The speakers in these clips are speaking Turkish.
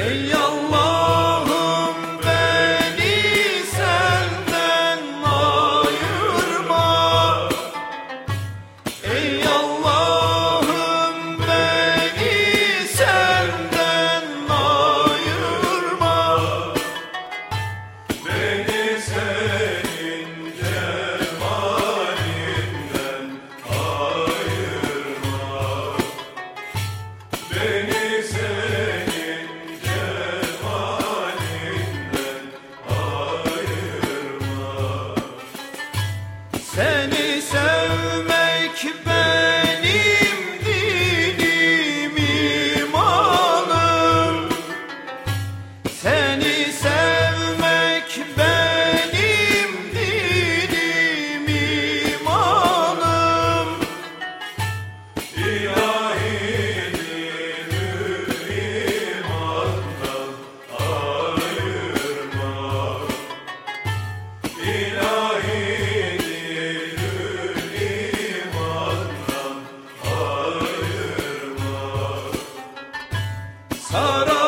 Ey Allah'ım beni senden ayırma. Ey Allah'ım beni senden ayırma. Beni senin cemalinden ayırma. Beni senin Seni sevmek benim dinim imanım Seni sevmek benim dinim imanım Para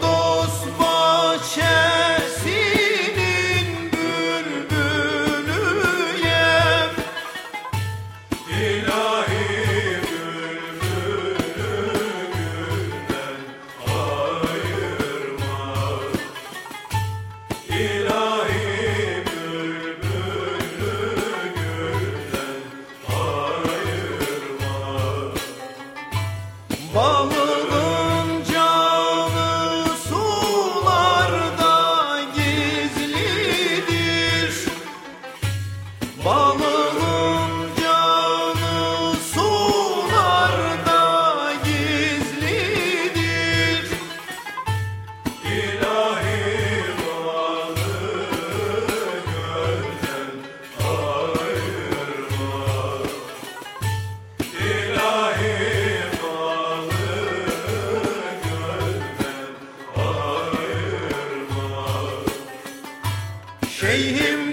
Dos boşa Pay him